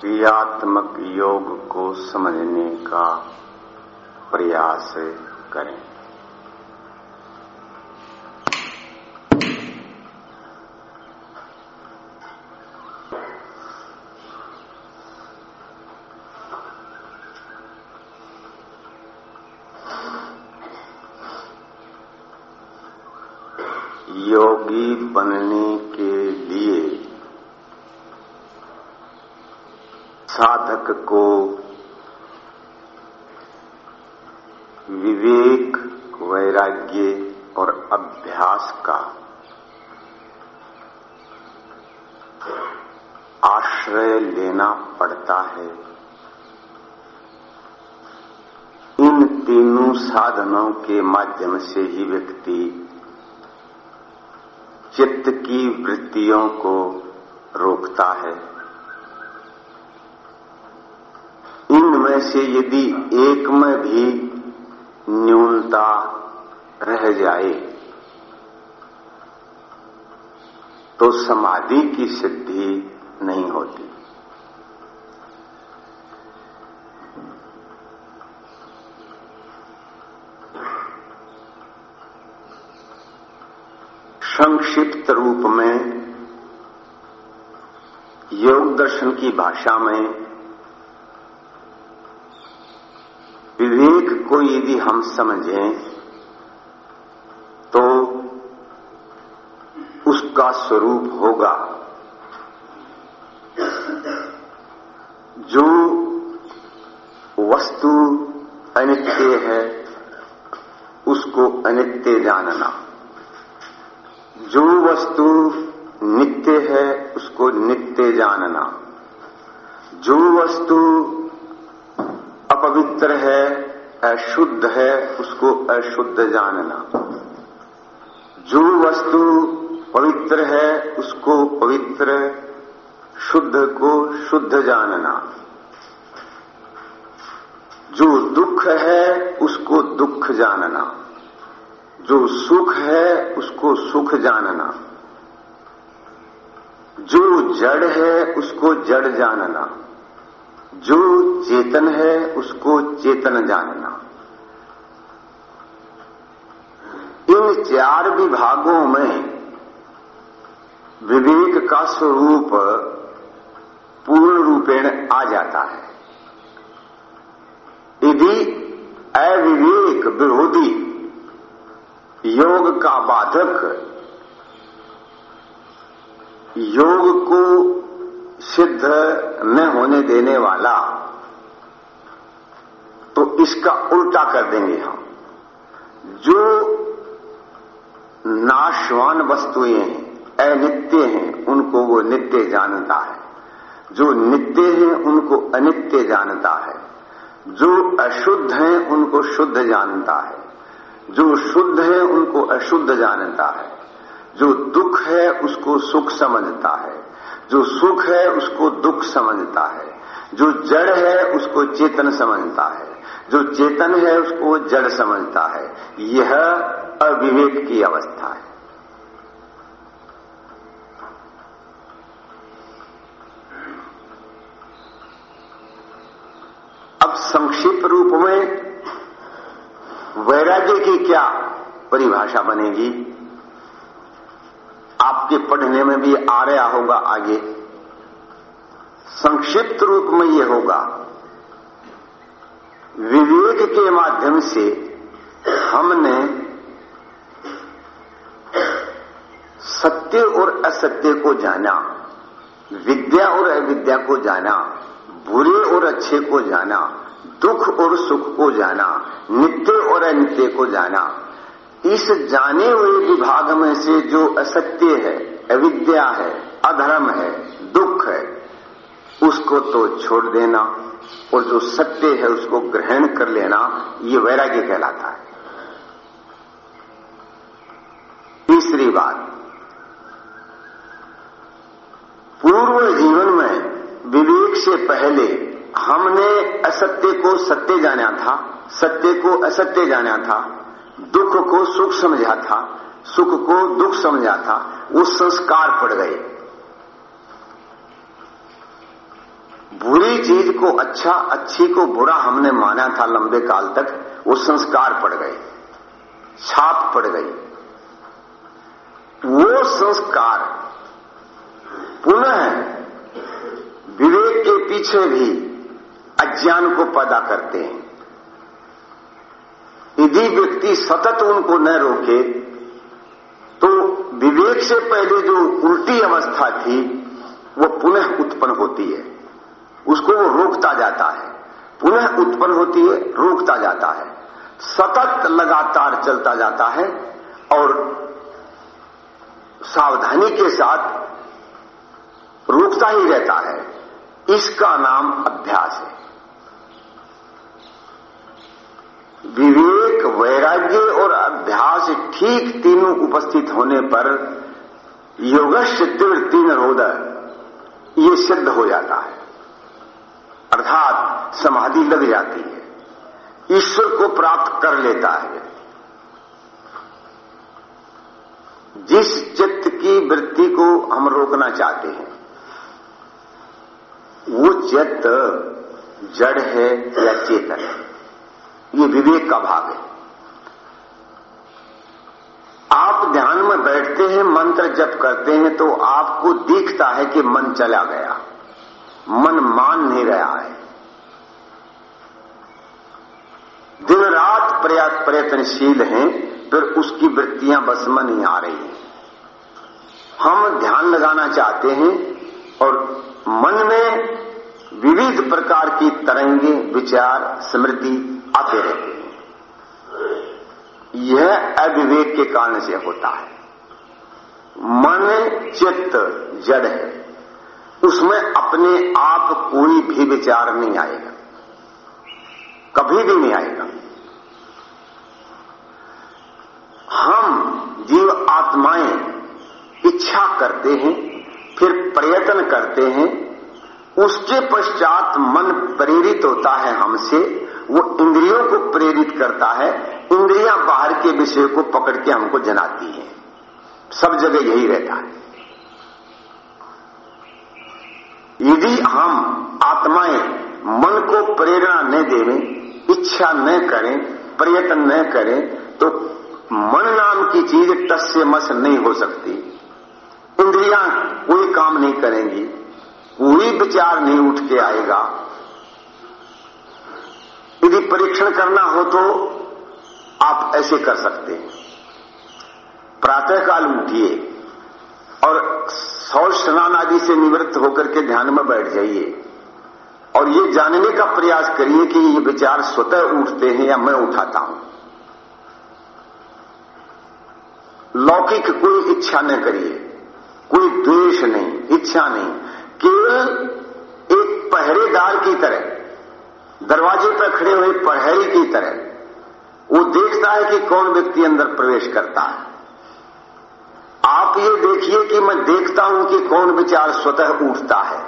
क्रियात्मक योग को समझने का प्रयास करें योगी बनने के लिए साधक को विवेक वैराग्य और अभ्यास का आश्रय लेना पड़ता है इन तीनों साधनों के माध्यम से ही व्यक्ति चित्त की वृत्तियों को रोकता है। इनमें से यदि एक में भी न्यूनता रह जाए तो समाधि की सिद्धि नहीं होती संक्षिप्त रूप में योग दर्शन की भाषा में विवेक को यदि हम समझें तो उसका स्वरूप होगा। जो वस्तु अनित्य है, उसको अनित्य जानना। जो वस्तु नित्य है, उसको नित्य जानना। जो वस्तु अपवित्र है, अशुद्ध है, उसको अशुद्ध जानना। जो वस्तु पवित्र है, उसको पवित्र, शुद्ध को शुद्ध जानना। जो दुख है, उसको दुख जानना। जो सुख है, उसको सुख जानना। जो जड़ है, उसको जड़ जानना। जो चेतन है, उसको चेतन जानना। इन चार विभागों में विवेक का स्वरूप पूर्ण रूपेण आ जाता है। यदि अविवेक विरोधी योग का बाधक। योग को सिद्ध न होने देने वाला। तो इसका उल्टा कर देंगे हम। जो नाशवान वस्तुएँ हैं, अनित्य हैं, उनको वो नित्य जानता है। जो नित्य हैं, उनको अनित्य जानता है। जो अशुद्ध हैं, उनको शुद्ध जानता है। जो शुद्ध है, उनको अशुद्ध जानता है। जो दुख है, उसको सुख समझता है। जो सुख है, उसको दुख समझता है। जो जड़ है, उसको चेतन समझता है। जो चेतन है, उसको जड़ समझता है। यह अविवेक की अवस्था है। अब संक्षिप्त रूप में वैराग्य की क्या परिभाषा बनेगी? आपके पढ़ने में भी आ रहा होगा आगे। संक्षिप्त रूप में यह होगा। विवेक के माध्यम से हमने सत्य और असत्य को जाना, विद्या और अविद्या को जाना, बुरे और अच्छे को जाना दुख और सुख को जाना, नित्य और अनित्य को जाना। इस जाने हुए विभाग में से जो असत्य है, अविद्या है, अधर्म है, दुख है, उसको तो छोड़ देना और जो सत्य है उसको ग्रहण कर लेना, ये वैराग्य कहलाता है। तीसरी बात, पूर्व जीवन में विवेक से पहले हमने असत्य को सत्य जाना था, सत्य को असत्य जाना था, दुख को सुख समझा था, सुख को दुख समझा था, वो संस्कार पड़ गए। बुरी चीज़ को अच्छा अच्छी को बुरा हमने माना था लंबे काल तक, वो संस्कार पड़ गए, छाप पड़ गई। वो संस्कार पुनः विवेक के पीछे भी अज्ञान को पैदा करते हैं। यदि व्यक्ति सतत उनको न रोके तो विवेक से पहले जो उल्टी अवस्था थी, वो पुनः उत्पन्न होती है। उसको वो रोकता जाता है। पुनः उत्पन्न होती है, रोकता जाता है। सतत लगातार चलता जाता है और सावधानी के साथ रोकता ही रहता है। इसका नाम अभ्यास है। विवेक, वैराग्य और अभ्यास ठीक तीनों उपस्थित होने पर तीव्र तीन हृदय ये सिद्ध हो जाता है। अर्थात समाधि लग जाती है। ईश्वर को प्राप्त कर लेता है। जिस चित्त की वृत्ति को हम रोकना चाहते हैं, वो चित्त जड़ है या चेतन है। ये विवेक का भाग है। आप ध्यान में बैठते हैं, मंत्र जप करते हैं तो आपको दिखता है कि मन चला गया। मन मान नहीं रहा है। दिन रात प्रयास प्रयत्नशील हैं, फिर उसकी वृत्तियाँ बस में नहीं आ रही हैं। हम ध्यान लगाना चाहते हैं और मन में विविध प्रकार की तरंगे, विचार, स्मृति आते यह अविवेक के कारण से होता है। मन चित्त जड़ है। उसमें अपने आप कोई भी विचार नहीं आएगा। कभी भी नहीं आएगा। हम जीव आत्माएँ इच्छा करते हैं, फिर प्रयत्न करते हैं, उसके पश्चात मन प्रेरित होता है हमसे वो इंद्रियों को प्रेरित करता है, इंद्रियाँ बाहर के विषय को पकड़ के हमको जनाती हैं। सब जगह यही रहता है। यदि हम आत्माएँ मन को प्रेरणा न देवें, इच्छा न करें, प्रयत्न न करें तो मन नाम की चीज़ टस मस नहीं हो सकती। इंद्रियाँ कोई काम नहीं करेंगी, कोई विचार नहीं उठ के आएगा। यदि परीक्षण करना हो तो आप ऐसे कर सकते हैं। प्रातःकाल उठिए और सौर स्नान आदि से निवृत्त होकर के ध्यान में बैठ जाइए। और ये जानने का प्रयास करिए कि ये विचार स्वतः उठते हैं या मैं उठाता हूँ। लौकिक कोई इच्छा न करिए। कोई द्वेष नहीं, इच्छा नहीं। केवल एक पहरेदार की तरह। दरवाजे पर खड़े हुए पहरे की तरह, वो देखता है कि कौन व्यक्ति अंदर प्रवेश करता है। आप ये देखिए कि मैं देखता हूँ कि कौन विचार स्वतः उठता है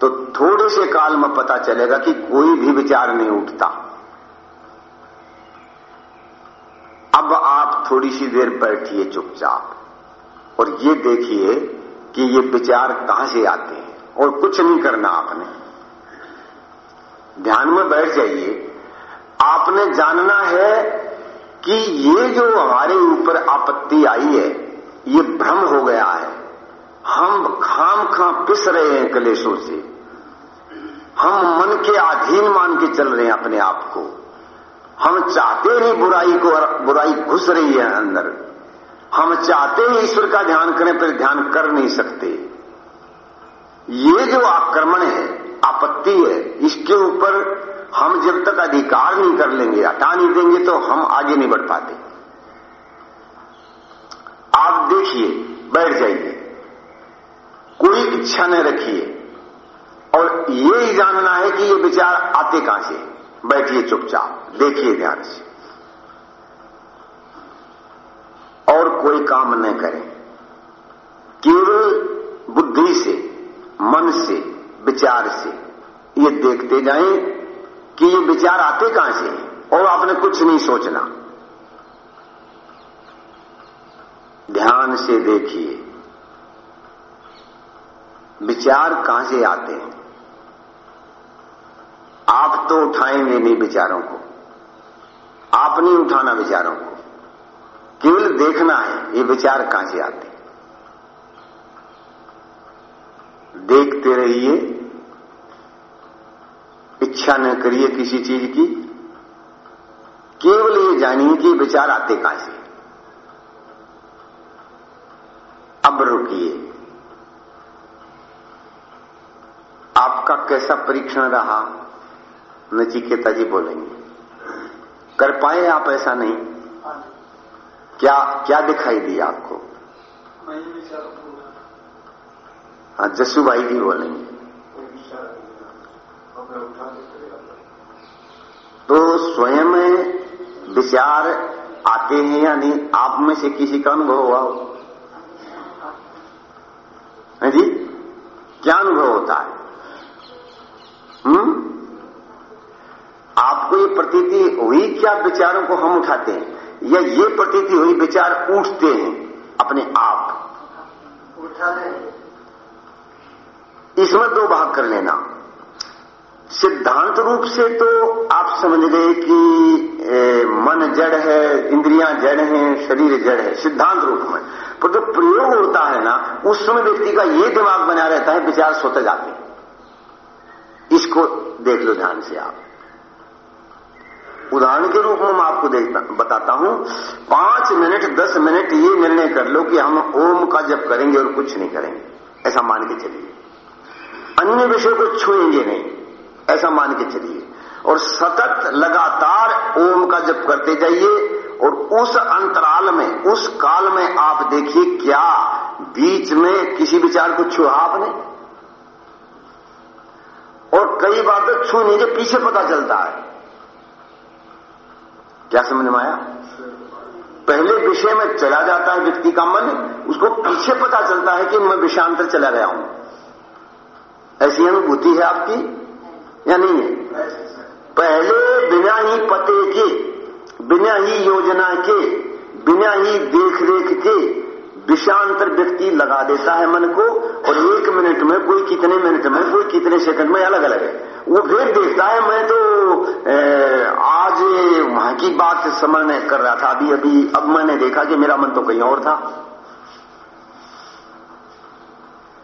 तो थोड़े से काल में पता चलेगा कि कोई भी विचार नहीं उठता। अब आप थोड़ी सी देर बैठिए चुपचाप, और ये देखिए कि ये विचार कहाँ से आते हैं, और कुछ नहीं करना आपने। ध्यान में बैठ जाइए। आपने जानना है कि ये जो हमारे ऊपर आपत्ति आई है, ये भ्रम हो गया है। हम खाम खां पिस रहे हैं कलेशों से। हम मन के अधीन मान के चल रहे हैं अपने आप को। हम चाहते ही बुराई को बुराई घुस रही है अंदर। हम चाहते ही ईश्वर का ध्यान करें, पर ध्यान कर नहीं सकते। ये जो आक्रमण है आपत्ति है। इसके ऊपर हम जब तक अधिकार नहीं कर लेंगे, हटा नहीं देंगे तो हम आगे नहीं बढ़ पाते। आप देखिए, बैठ जाइए। कोई इच्छा न रखिए। और ये ही जानना है कि ये विचार आते कहाँ से? बैठिए चुपचाप। देखिए ध्यान से। और कोई काम न करें। केवल बुद्धि से, मन से विचार से। ये देखते जाएँ कि ये विचार आते कहाँ से और आपने कुछ नहीं सोचना। ध्यान से देखिए, विचार कहाँ से आते हैं? आप तो उठाएँगे नहीं विचारों को। आप नहीं उठाना विचारों को। केवल देखना है, ये विचार कहाँ से आते देखते रहिए। इच्छा न करिए किसी चीज़ की। केवल ये जानिए कि विचार आते कहाँ से? अब रुकिए। आपका कैसा परीक्षण रहा? नचिकेता जी बोलेंगे। कर पाए आप ऐसा नहीं? क्या क्या दिखाई दिया आपको? हाँ जस्सू भाई भी बोलेंगे। तो स्वयं विचार आते हैं या नहीं आप में से किसी का अनुभव हुआ हो? है जी? क्या अनुभव होता है? हम्म? आपको ये प्रतीति हुई क्या? विचारों को हम उठाते हैं। या ये प्रतीति हुई, विचार उठते हैं अपने आप? उठाने इसमें दो भाग कर लेना। सिद्धांत रूप से तो आप समझ गए कि ए, मन जड़ है इंद्रियाँ जड़ हैं शरीर जड़ है सिद्धांत रूप में। पर जो प्रयोग होता है ना उस समय व्यक्ति का ये दिमाग बना रहता है विचार सोते जाते इसको देख लो ध्यान से आप। उदाहरण के रूप में मैं आपको देखता बताता हूँ। पाँच मिनट दस मिनट ये निर्णय कर लो कि हम ओम का जब करेंगे और कुछ नहीं करेंगे। ऐसा मान के चलिए। अन्य विषय को छुएँगे नहीं। ऐसा मान के चलिए। और सतत लगातार ओम का जप करते जाइए और उस अंतराल में, उस काल में आप देखिए क्या बीच में किसी विचार को छुआ आपने। और कई बार तो छू नहीं जो पीछे पता चलता है। क्या समझ में आया? पहले विषय में चला जाता है व्यक्ति का मन, उसको पीछे पता चलता है कि मैं विषांतर चला गया हूँ। ऐसी अनुभूति है आपकी? या नहीं है? पहले बिना ही पते के बिना ही योजना के बिना ही देख रेख के विषांतर व्यक्ति लगा देता है मन को और एक मिनट में कोई कितने मिनट में कोई कितने सेकंड में अलग अलग है। वो फिर देखता है मैं तो ए, आज वहाँ की बात समझ कर रहा था अभी अभी अब मैंने देखा कि मेरा मन तो कहीं और था।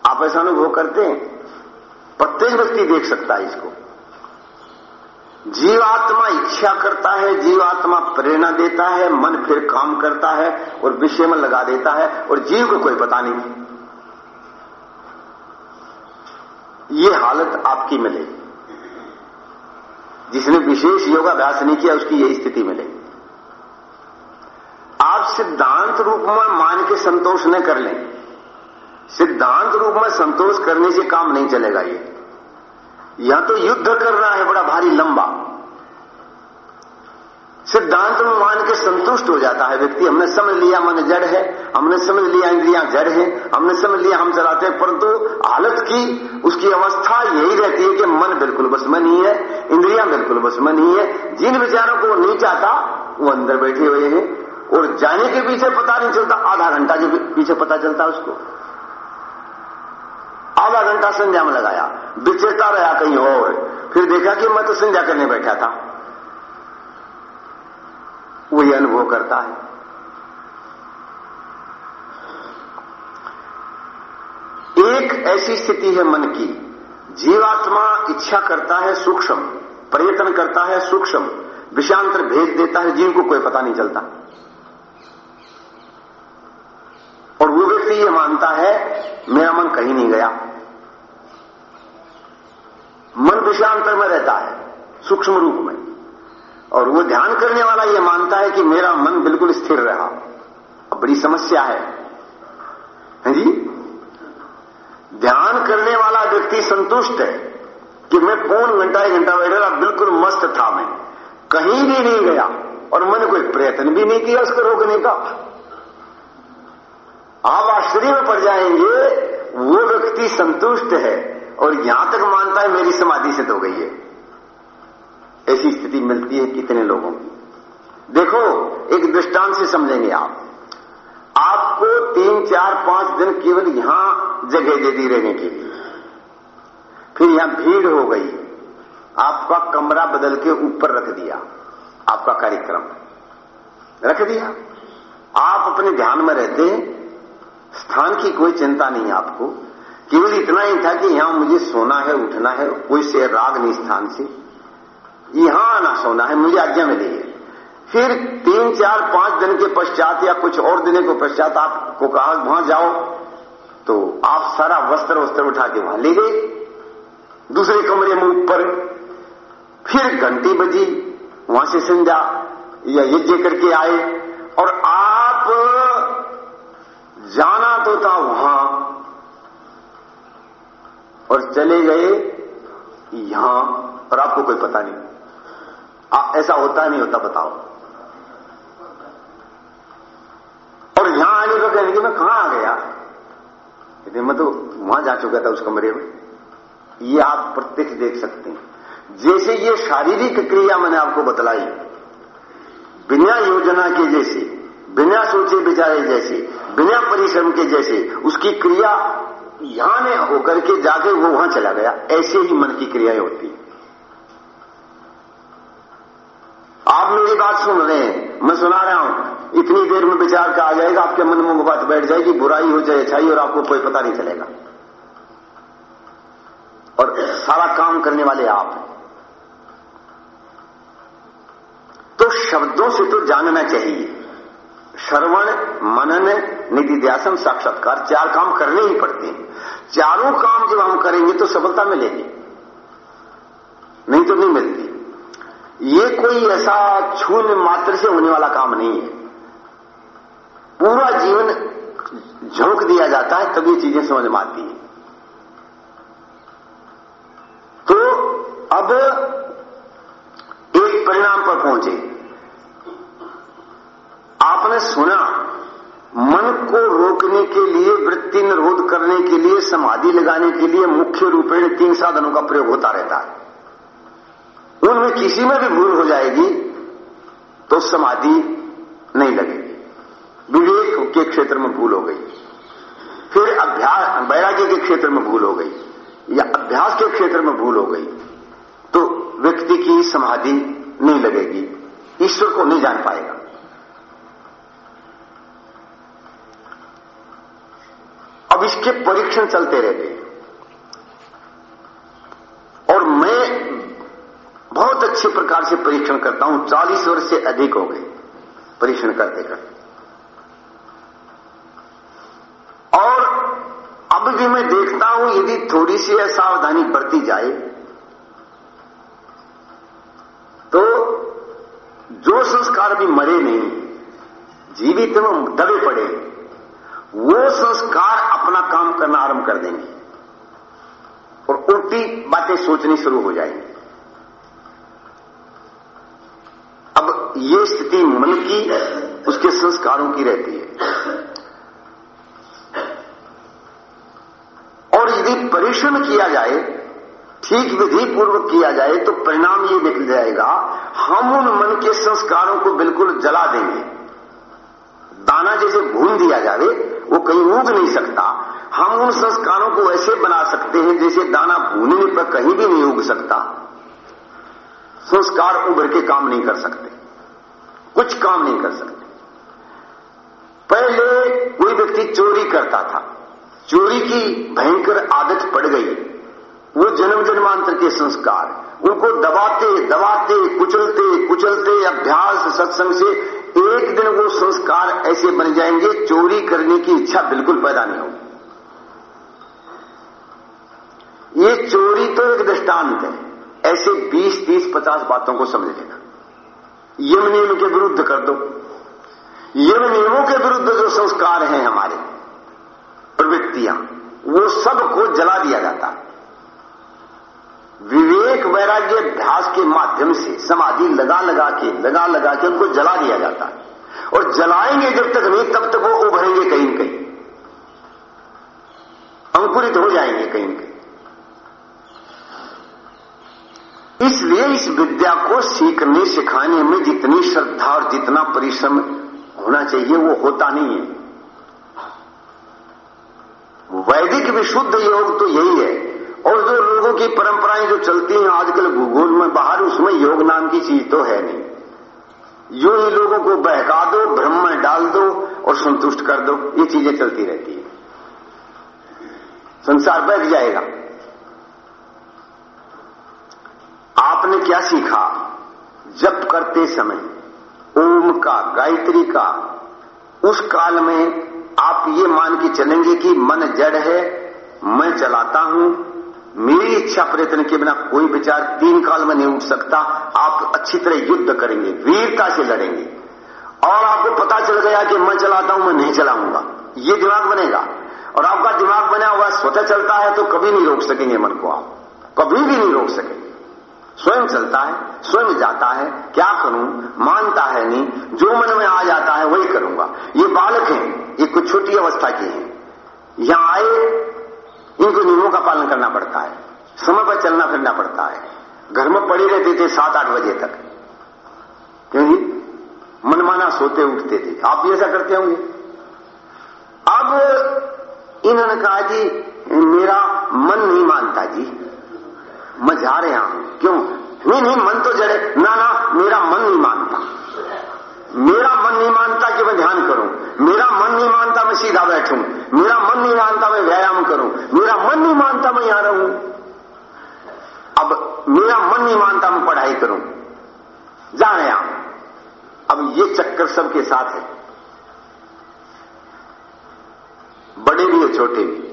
आप ऐसा अनुभव करते हैं? प्रत्येक व्यक्ति देख सकता है इसको। जीवात्मा इच्छा करता है, जीवात्मा प्रेरणा देता है, मन फिर काम करता है और विषय में लगा देता है और जीव को कोई पता नहीं। ये हालत आपकी मिलेगी। जिसने विशेष योगाभ्यास नहीं किया, उसकी यही स्थिति मिलेगी। आप सिद्धांत रूप में मान के संतोष न कर लें। सिद्धांत रूप में संतोष करने से काम नहीं चलेगा ये। यहाँ तो युद्ध करना है, बड़ा भारी लंबा। सिद्धांत में मान के संतुष्ट हो जाता है व्यक्ति, हमने समझ लिया मन जड़ है, हमने समझ लिया इंद्रिया जड़ है, हमने समझ लिया हम चलाते हैं, परंतु हालत की, उसकी अवस्था यही रहती है कि मन बिल्कुल बस में नहीं है, इंद्रिया बिल्कुल बस में नहीं है, जिन विचारों को नहीं चाहता, वो अंदर बैठे हुए हैं, और जाने के पीछे पता नहीं चलता, आधा घंटा के पीछे पता चलता उसको। आधा घंटा संध्या में लगाया। विचरता रहा कहीं और। फिर देखा कि मैं तो संध्या करने बैठा था। वही अनुभव करता है। एक ऐसी स्थिति है मन की। जीवात्मा इच्छा करता है सूक्ष्म, प्रयत्न करता है सूक्ष्म विषांतर भेज देता है जीव को कोई पता नहीं चलता और वो ये मानता है मेरा मन कहीं नहीं गया। मन विषांतर में रहता है, सूक्ष्म रूप में। और वो ध्यान करने वाला ये मानता है कि मेरा मन बिल्कुल स्थिर रहा। अब बड़ी समस्या है। है जी? ध्यान करने वाला व्यक्ति संतुष्ट है कि मैं पौन घंटा, एक घंटा बैठा रहा, बिल्कुल मस्त था मैं। कहीं भी नहीं गया और मैंने कोई प्रयत्न भी नहीं किया उसको रोकने का। आप आश्चर्य में पड़ जाएँगे, वो व्यक्ति संतुष्ट है और यहाँ तक मानता है मेरी समाधि से तो गई है। ऐसी स्थिति मिलती है कितने लोगों की। देखो, एक दृष्टांत से समझेंगे आप। आपको तीन, चार, पाँच दिन केवल यहाँ जगह दे दी रहने के लिए। फिर यहाँ भीड़ हो गई। आपका कमरा बदल के ऊपर रख दिया। आपका कार्यक्रम रख दिया। आप अपने ध्यान में रहते हैं। स्थान की कोई चिंता नहीं आपको। केवल इतना ही था कि यहाँ मुझे सोना है, उठना है, कोई से राग नहीं स्थान से। यहाँ आना सोना है, मुझे आज्ञा मिली है। फिर तीन, चार, पाँच दिन के पश्चात या कुछ और दिनों के पश्चात आपको कहा, वहाँ जाओ। तो आप सारा वस्त्र वस्त्र उठा के वहाँ ले गए। दूसरे कमरे में ऊपर फिर घंटी बजी, वहाँ से संध्या या यज्ञ करके आए और आप जाना तो था वहाँ और चले गए यहाँ और आपको कोई पता नहीं। आ, ऐसा होता नहीं होता बताओ। और यहाँ आने का कहने कि मैं कहाँ आ गया? यदि मैं तो वहाँ जा चुका था उस कमरे में। ये आप प्रत्यक्ष देख सकते हैं। जैसे ये शारीरिक क्रिया मैंने आपको बतलाई बिना योजना के जैसे बिना सोचे विचारे जैसे, बिना परिश्रम के जैसे, उसकी क्रिया यहाँ ने होकर के जाके वो वहाँ चला गया। ऐसे ही मन की क्रियाएँ होती आप मेरी बात सुन रहे हैं, मैं सुना रहा हूँ। इतनी देर में विचार का आ जाएगा, आपके मन में बात बैठ जाएगी, बुराई हो जाए अच्छाई और आपको कोई पता नहीं चलेगा। और सारा काम करने वाले आप तो शब्दों से तो जानना चाहिए। श्रवण, मनन निधि ध्यासन साक्षात्कार चार काम करने ही पड़ते हैं। चारों काम जब हम करेंगे तो सफलता मिलेगी। नहीं तो नहीं मिलती। ये कोई ऐसा छून मात्र से होने वाला काम नहीं है। पूरा जीवन झोंक दिया जाता है तब ये चीज़ें समझ में आती है। तो अब एक परिणाम पर पहुँचे। आपने सुना, मन को रोकने के लिए, वृत्ति निरोध करने के लिए, समाधि लगाने के लिए मुख्य रूपेण तीन साधनों का प्रयोग होता रहता है। उनमें किसी में भी भूल हो जाएगी तो समाधि नहीं लगेगी। विवेक के क्षेत्र में भूल हो गई। फिर अभ्यास, वैराग्य के क्षेत्र में भूल हो गई, या अभ्यास के क्षेत्र में भूल हो गई तो व्यक्ति की समाधि नहीं लगेगी। ईश्वर को नहीं जान पाएगा। अब इसके परीक्षण चलते रहते हैं। और मैं बहुत अच्छे प्रकार से परीक्षण करता हूँ, चालीस वर्ष से अधिक हो गए परीक्षण करते करते। और अब भी मैं देखता हूँ, यदि थोड़ी सी असावधानी बरती जाए तो जो संस्कार भी मरे नहीं, जीवित में दबे पड़े वो संस्कार अपना काम करना आरंभ कर देंगे और उल्टी बातें सोचनी शुरू हो जाएँगी। अब ये स्थिति मन की, उसके संस्कारों की रहती है। और यदि परिश्रम किया जाए, ठीक विधि पूर्वक किया जाए तो परिणाम ये निकल जाएगा, हम उन मन के संस्कारों को बिल्कुल जला देंगे। दाना जैसे भून दिया जाए वो कहीं उग नहीं सकता। हम उन संस्कारों को ऐसे बना सकते हैं जैसे दाना भूनने पर कहीं भी नहीं उग सकता। संस्कार उभर के काम नहीं कर सकते। कुछ काम नहीं कर सकते। पहले कोई व्यक्ति चोरी करता था। चोरी की भयंकर आदत पड़ गई। वो जन्म जन्मांतर के संस्कार, उनको दबाते दबाते, कुचलते कुचलते, अभ्यास, सत्संग से एक दिन वो संस्कार ऐसे बन जाएँगे चोरी करने की इच्छा बिल्कुल पैदा नहीं होगी। ये चोरी तो एक दृष्टांत है। ऐसे 20, 30, 50 बातों को समझ लेना। यम नियम के विरुद्ध कर दो। यम नियमों के विरुद्ध जो संस्कार हैं हमारे प्रवृत्तियाँ वो सबको जला दिया जाता है। विवेक वैराग्य अभ्यास के माध्यम से समाधि लगा लगा के, लगा लगा के उनको जला दिया जाता है। और जलाएँगे जब तक नहीं, तब तक वो उभरेंगे कहीं न कहीं। अंकुरित हो जाएँगे कहीं न कहीं। इसलिए इस विद्या को सीखने, सिखाने में जितनी श्रद्धा और जितना परिश्रम होना चाहिए, वो होता नहीं है। वैदिक विशुद्ध योग तो यही है। और जो लोगों की परंपराएँ जो चलती हैं आजकल भूगोल में, बाहर उसमें योग नाम की चीज़ तो है नहीं। जो ही लोगों को बहका दो, भ्रम में डाल दो और संतुष्ट कर दो, ये चीज़ें चलती रहती है। संसार बैठ जाएगा। आपने क्या सीखा? जब करते समय, ओम का, गायत्री का, उस काल में आप ये मान के चलेंगे कि मन जड़ है, मैं चलाता हूँ मेरी इच्छा प्रयत्न के बिना कोई विचार तीन काल में नहीं उठ सकता। आप अच्छी तरह युद्ध करेंगे, वीरता से लड़ेंगे। और आपको पता चल गया कि मैं चलाता हूँ, मैं नहीं चलाऊँगा। ये दिमाग बनेगा। और आपका दिमाग बना हुआ, स्वतः चलता है तो कभी नहीं रोक सकेंगे मन को आप। कभी भी नहीं रोक सकेंगे। स्वयं चलता है, स्वयं जाता है, क्या करूँ, मानता है नहीं, जो मन में आ जाता है वही करूँगा। ये बालक हैं, ये कुछ छोटी अवस्था की हैं। यहाँ आए इनको नियमों का पालन करना पड़ता है। समय पर चलना फिरना पड़ता है। घर में पड़े रहते थे सात आठ बजे तक। क्योंकि मनमाना सोते उठते थे। आप भी ऐसा करते होंगे। अब इन्होंने कहा जी, मेरा मन नहीं मानता जी। मैं जा रहा हूँ। क्यों? नहीं नहीं, मन तो जड़े। ना ना, मेरा मन नहीं मानता। मेरा मन नहीं मानता कि मैं ध्यान करूँ। मेरा मन नहीं मानता मैं सीधा बैठूं। मेरा मन नहीं मानता मैं व्यायाम करूँ। मेरा मन नहीं मानता मैं यहाँ रहूँ। अब मेरा मन नहीं मानता मैं पढ़ाई करूँ। जा रहे अब ये चक्कर सबके साथ है। बड़े भी है, छोटे भी।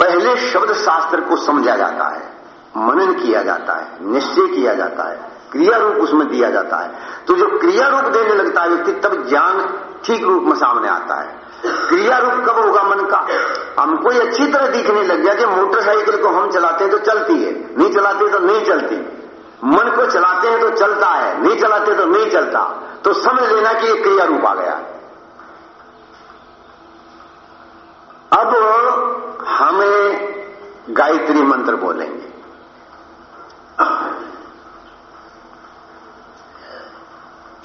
पहले शब्द शास्त्र को समझा जाता है, मनन किया जाता है, निश्चय किया जाता है। क्रिया रूप उसमें दिया जाता है। तो जो क्रिया रूप देने लगता है व्यक्ति, तब ज्ञान ठीक रूप में सामने आता है। क्रिया रूप कब होगा मन का? हमको ये अच्छी तरह दिखने लग गया कि मोटरसाइकिल को हम चलाते हैं तो चलती है, नहीं चलाते तो नहीं चलती। मन को चलाते हैं तो चलता है, नहीं चलाते तो नहीं चलता। तो समझ लेना कि ये क्रिया रूप आ गया। अब हमें गायत्री मंत्र बोलेंगे।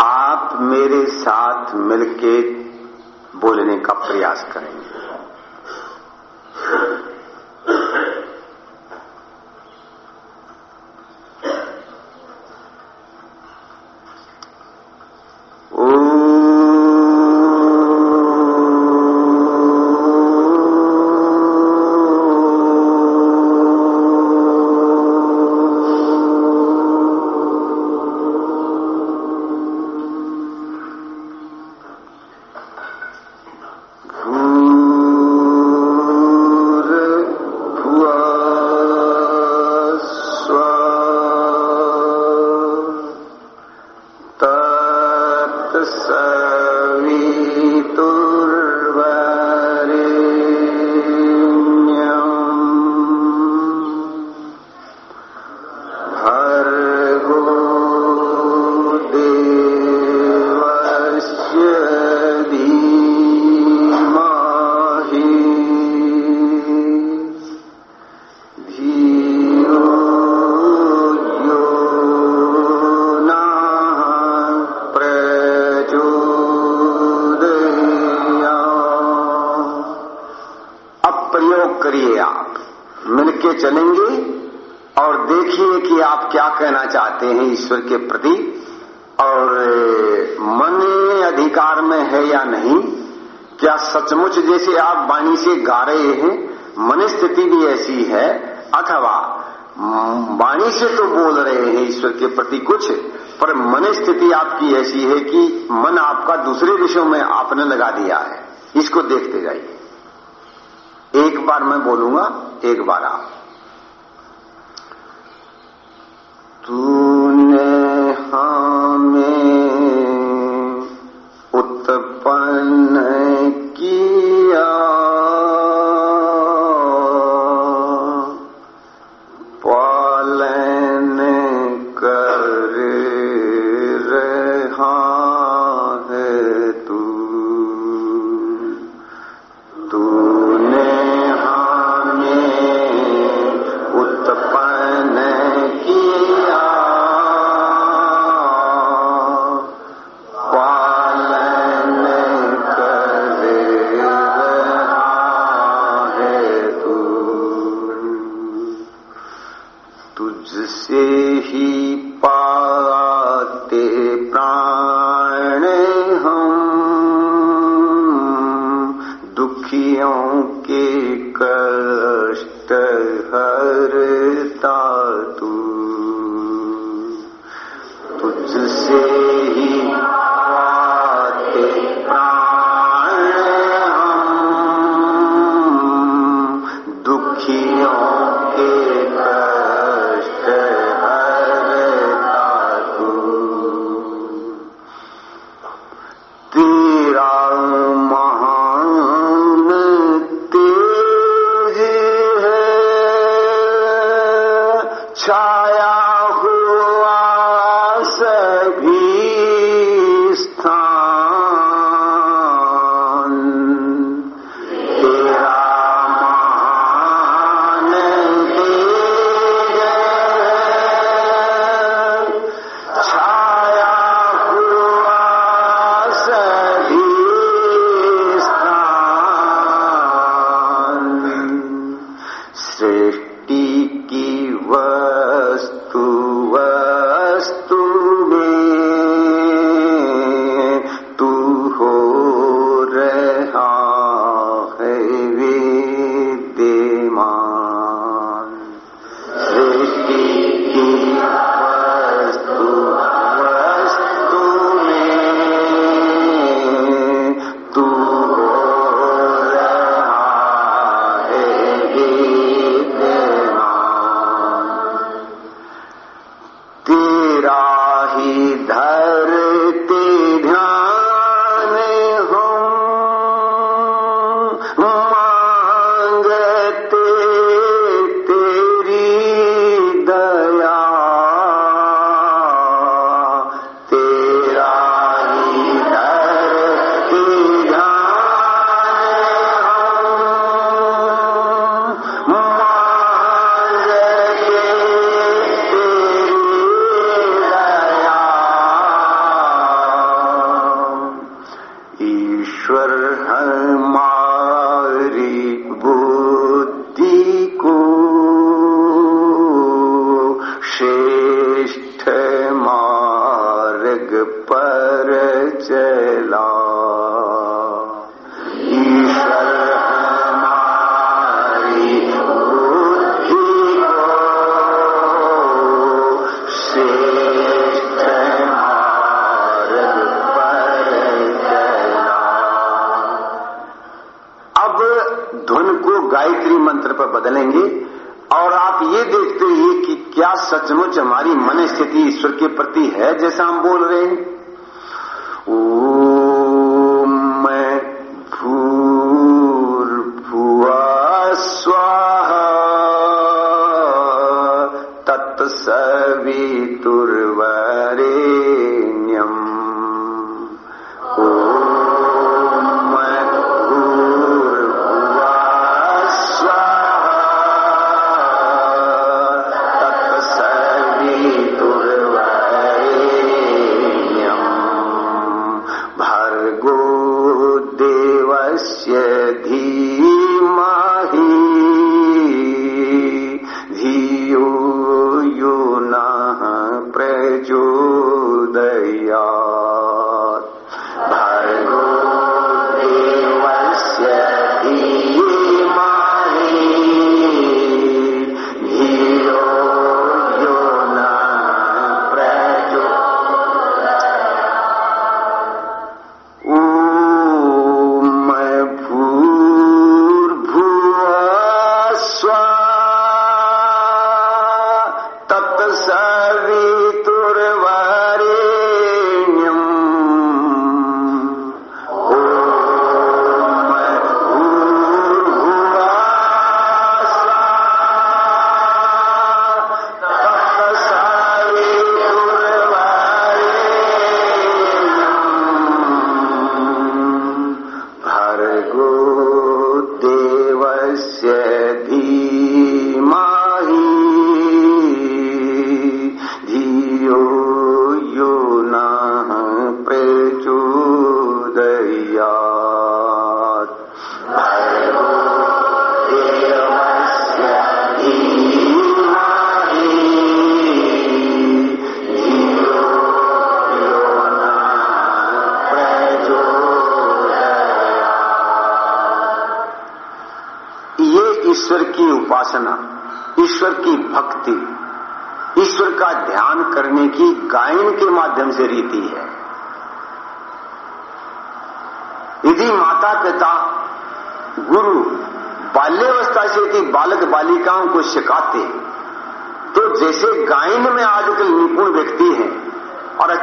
आप मेरे साथ मिलके बोलने का प्रयास करेंगे। ईश्वर के प्रति, और मन अधिकार में है या नहीं, क्या सचमुच जैसे आप वाणी से गा रहे हैं, मन स्थिति भी ऐसी है, अथवा वाणी से तो बोल रहे हैं ईश्वर के प्रति कुछ, पर मन स्थिति आपकी ऐसी है कि मन आपका दूसरे विषयों में आपने लगा दिया है। इसको देखते जाइए। एक बार मैं बोलूँगा, एक बार आप।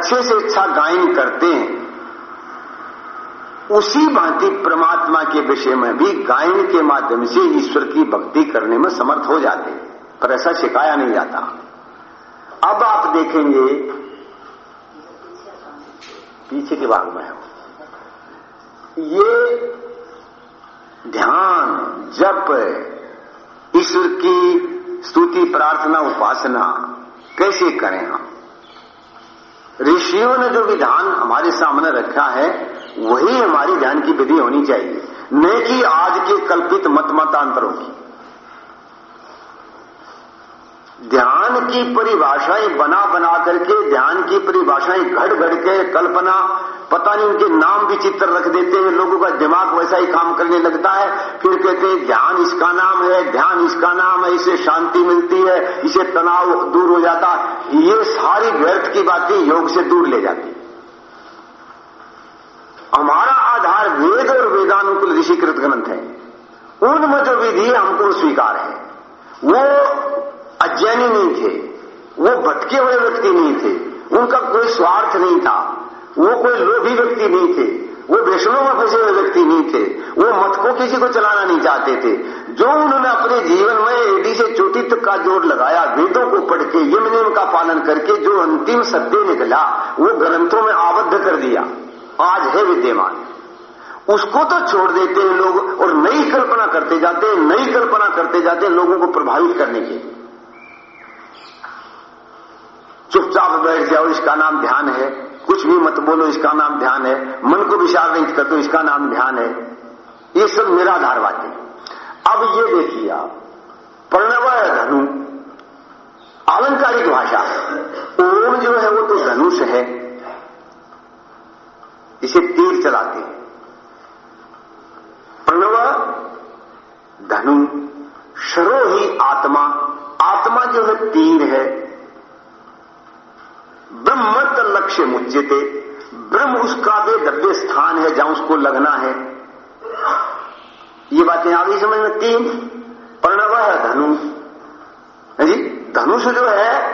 अच्छे से अच्छा गायन करते हैं, उसी भांति परमात्मा के विषय में भी गायन के माध्यम से ईश्वर की भक्ति करने में समर्थ हो जाते हैं, पर ऐसा सिखाया नहीं जाता। अब आप देखेंगे, पीछे के भाग में है ये ध्यान, जप, ईश्वर की स्तुति, प्रार्थना, उपासना कैसे करें हम ऋषियों ने जो विधान हमारे सामने रखा है, वही हमारी ध्यान की विधि होनी चाहिए। न कि आज के कल्पित मत मतांतरों की। ध्यान की परिभाषाएँ बना बना करके, ध्यान की परिभाषाएँ घड़ घड़ के कल्पना पता नहीं उनके नाम भी चित्र रख देते हैं। लोगों का दिमाग वैसा ही काम करने लगता है। फिर कहते हैं, ध्यान इसका नाम है, ध्यान इसका नाम है, इसे शांति मिलती है, इसे तनाव दूर हो जाता ये सारी व्यर्थ की बातें योग से दूर ले जाती हमारा आधार वेद और वेदानुकूल ऋषिकृत ग्रंथ है। उनमें जो विधि हमको स्वीकार है। वो अज्ञानी नहीं थे। वो भटके हुए व्यक्ति नहीं थे। उनका कोई स्वार्थ नहीं था। वो कोई लोभी व्यक्ति नहीं थे। वो वैष्णव में फंसे हुए व्यक्ति नहीं थे। वो मत को किसी को चलाना नहीं चाहते थे। जो उन्होंने अपने जीवन में एडी से चोटी तक का ज़ोर लगाया, वेदों को पढ़ के, यम नियम का पालन करके, जो अंतिम सत्य निकला, वो ग्रंथों में आबद्ध कर दिया। आज है विद्यमान। उसको तो छोड़ देते हैं लोग और नई कल्पना करते जाते हैं, नई कल्पना करते जाते हैं लोगों को प्रभावित करने के। चुपचाप बैठ जाओ, इसका नाम ध्यान है। कुछ भी मत बोलो, इसका नाम ध्यान है। मन को विचार नहीं कर दो इसका नाम ध्यान है। ये सब निराधार बातें अब ये देखिए आप प्रणव धनु आलंकारिक भाषा। ओम जो है वो तो धनुष है। इसे तीर चलाते हैं। प्रणव धनु शरो ही आत्मा। आत्मा जो है तीर है। ब्रह्म लक्ष्य मुज्यते ब्रह्म उसका वे दव्य स्थान है जहाँ उसको लगना है। ये बातें आ गई समझ में तीन प्रणव है धनु। जी? धनुष जो है,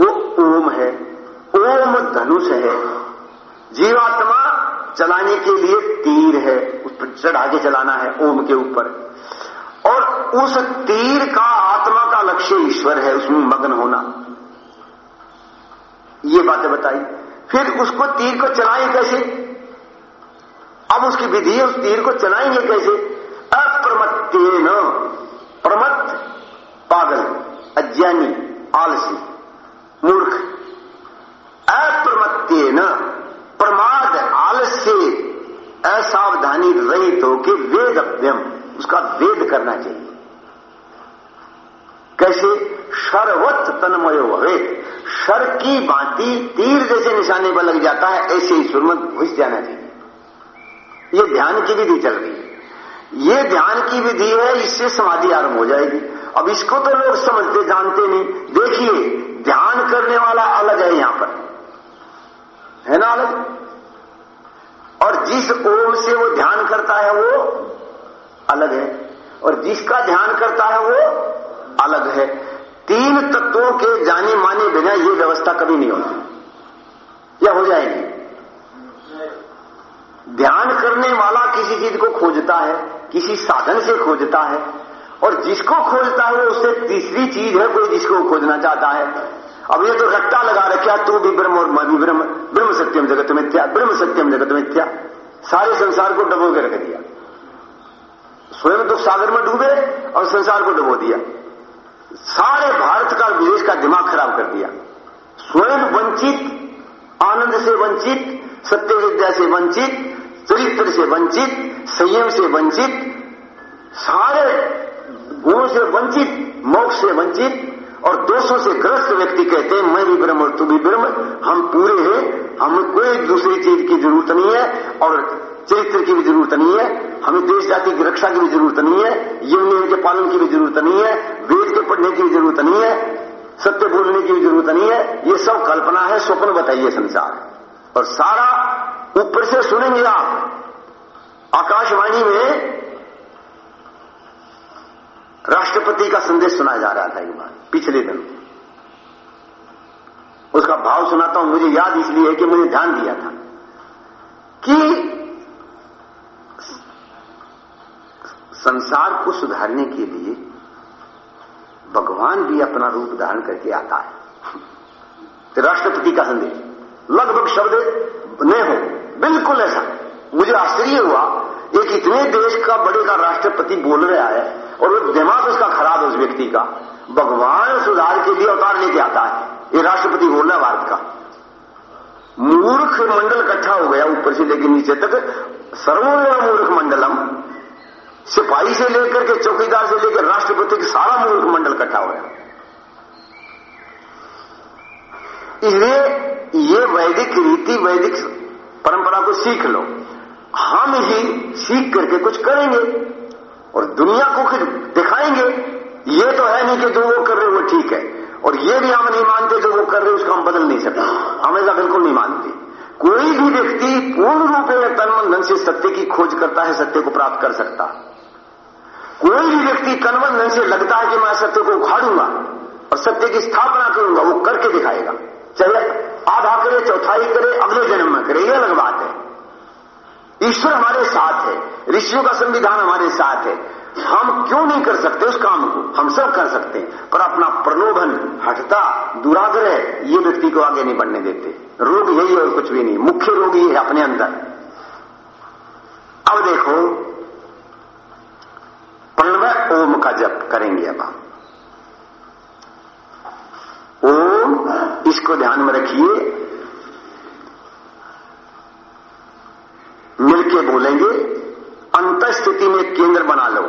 वो ओम है। ओम धनुष है। जीवात्मा चलाने के लिए तीर है। उस पर चढ़ा के चलाना है ओम के ऊपर। और उस तीर का आत्मा का लक्ष्य ईश्वर है, उसमें मग्न होना। ये बातें बताई। फिर उसको तीर को चलाएँ कैसे? अब उसकी विधि उस तीर को चलाएँगे कैसे? अप्रमत्तेन। प्रमत्त, पागल, अज्ञानी, आलसी, मूर्ख। अप्रमत्तेन। प्रमाद, आलस्य, असावधानी रहित होकर वेद अभ्यम उसका वेद करना चाहिए। कैसे? शरवत तन्मय भवे शर की बाती तीर जैसे निशाने पर लग जाता है, ऐसे ईश्वर में घुस जाना चाहिए। ये ध्यान की विधि चल रही है। ये ध्यान की विधि है, इससे समाधि आरंभ हो जाएगी। अब इसको तो लोग समझते, जानते नहीं। देखिए, ध्यान करने वाला अलग है यहाँ पर। है ना अलग? और जिस ओम से वो ध्यान करता है, वो अलग है। और जिसका ध्यान करता है, वो अलग है। तीन तत्वों के जाने माने बिना ये व्यवस्था कभी नहीं होती। या हो जाएगी? ध्यान करने वाला किसी चीज़ को खोजता है, किसी साधन से खोजता है, और जिसको खोजता है उससे तीसरी चीज़ है कोई जिसको खोजना चाहता है। अब ये तो रट्टा लगा रखा, तू भी ब्रह्म और मैं भी ब्रह्म ब्रह्म सत्यम जगत में मिथ्या, ब्रह्म सत्यम जगत में मिथ्या। सारे संसार को डबो के रख दिया। स्वयं तो सागर में डूबे और संसार को डबो दिया। सारे भारत का विदेश का दिमाग खराब कर दिया। स्वयं वंचित, आनंद से वंचित सत्य विद्या से वंचित, चरित्र से वंचित, संयम से वंचित, सारे गुणों से वंचित, मोक्ष से वंचित और दोषों से ग्रस्त व्यक्ति कहते हैं, मैं भी ब्रह्म और तू भी ब्रह्म, हम पूरे हैं, हमें कोई दूसरी चीज़ की ज़रूरत नहीं है और चरित्र की भी ज़रूरत नहीं है, हमें देश, जाति की रक्षा की भी ज़रूरत नहीं है यम नियम के पालन की भी ज़रूरत नहीं है, वेद के पढ़ने की भी ज़रूरत नहीं है, सत्य बोलने की भी ज़रूरत नहीं है, ये सब कल्पना है, स्वप्न बताइए संसार। और सारा ऊपर से सुनेंगे आप, आकाशवाणी में राष्ट्रपति का संदेश सुनाया जा रहा था एक बार, पिछले दिन। उसका भाव सुनाता हूँ, मुझे याद इसलिए है कि मुझे ध्यान दिया था कि संसार को सुधारने के लिए भगवान भी अपना रूप धारण करके आता है। राष्ट्रपति का संदेश, लगभग शब्द न हो, बिल्कुल ऐसा। मुझे आश्चर्य हुआ, एक इतने देश का बड़े का राष्ट्रपति बोल रहा है और वो दिमाग उसका खराब है उस व्यक्ति का। भगवान सुधार के लिए अवतार लेके आता है। ये राष्ट्रपति बोल रहा है भारत का। मूर्ख मंडल इकट्ठा हो गया ऊपर से लेकर नीचे तक। सर्वोदय मूर्ख मंडलम। सिपाही से लेकर के चौकीदार से लेकर राष्ट्रपति के सारा मूर्ख मंडल इकट्ठा हो गया। इसलिए ये वैदिक रीति, वैदिक परंपरा को सीख लो। हम ही सीख करके कुछ करेंगे। और दुनिया को फिर दिखाएँगे, ये तो है नहीं कि जो वो कर रहे वो ठीक है। और ये भी हम नहीं मानते, जो वो कर रहे उसको हम बदल नहीं सकते। हम ऐसा बिल्कुल नहीं मानते। कोई भी व्यक्ति पूर्ण रूप में तन धन से सत्य की खोज करता है, सत्य को प्राप्त कर सकता। कोई भी व्यक्ति तनवन धन से लगता है कि मैं सत्य को उखाड़ूँगा और सत्य की स्थापना करूँगा, वो करके दिखाएगा। चाहे आधा करे, चौथाई करे, अगले जन्म में करे, ये अलग बात है। ईश्वर हमारे साथ है। ऋषियों का संविधान हमारे साथ है। हम क्यों नहीं कर सकते उस काम को? हम सब कर सकते हैं। पर अपना प्रलोभन हटता दुराग्रह, ये व्यक्ति को आगे नहीं बढ़ने देते। रोग यही और कुछ भी नहीं। मुख्य रोग ये है अपने अंदर। अब देखो, प्रणव ओम का जप करेंगे अब हम। ओम, इसको ध्यान में रखिए मिलके बोलेंगे अंत स्थिति में केंद्र बना लो।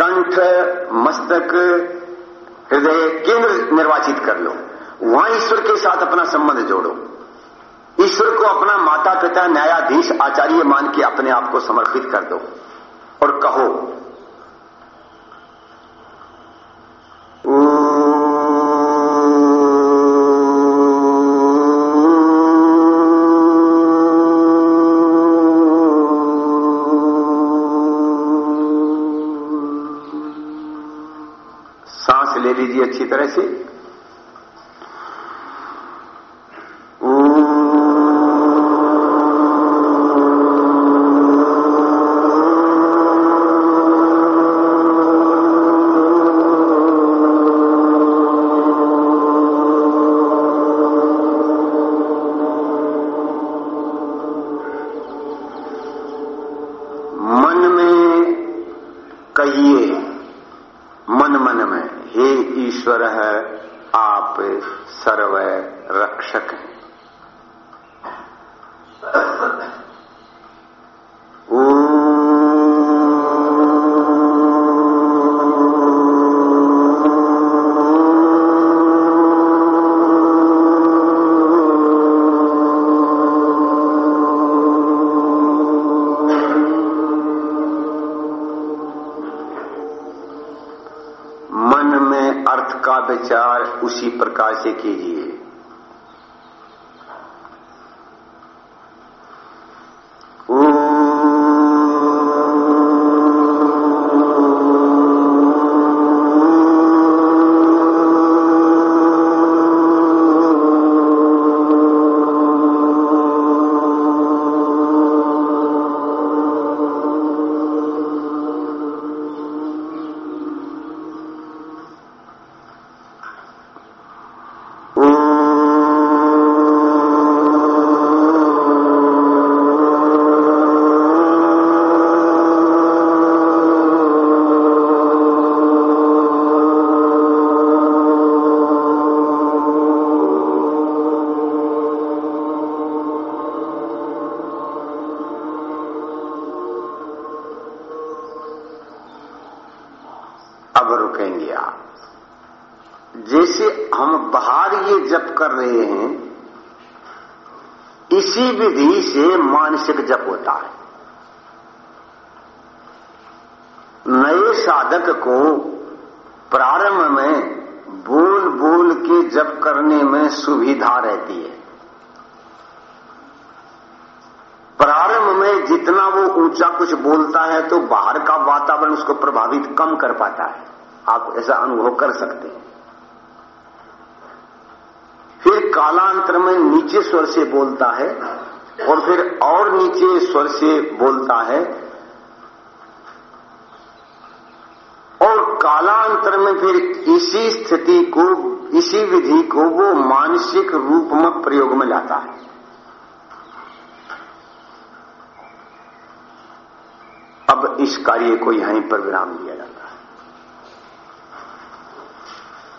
कंठ, मस्तक, हृदय केंद्र निर्वाचित कर लो। वहाँ ईश्वर के साथ अपना संबंध जोड़ो। ईश्वर को अपना माता पिता न्यायाधीश, आचार्य मान के अपने आप को समर्पित कर दो और कहो कहिए मन मन में हे ईश्वर है आप सर्व रक्षक हैं। इसी विधि से मानसिक जप होता है। नए साधक को प्रारंभ में बोल बोल के जप करने में सुविधा रहती है। प्रारंभ में जितना वो ऊँचा कुछ बोलता है तो बाहर का वातावरण उसको प्रभावित कम कर पाता है। आप ऐसा अनुभव कर सकते हैं फिर कालांतर में नीचे स्वर से बोलता है और फिर और नीचे स्वर से बोलता है। और कालांतर में फिर इसी स्थिति को, इसी विधि को वो मानसिक रूप में प्रयोग में लाता है। अब इस कार्य को यहीं पर विराम दिया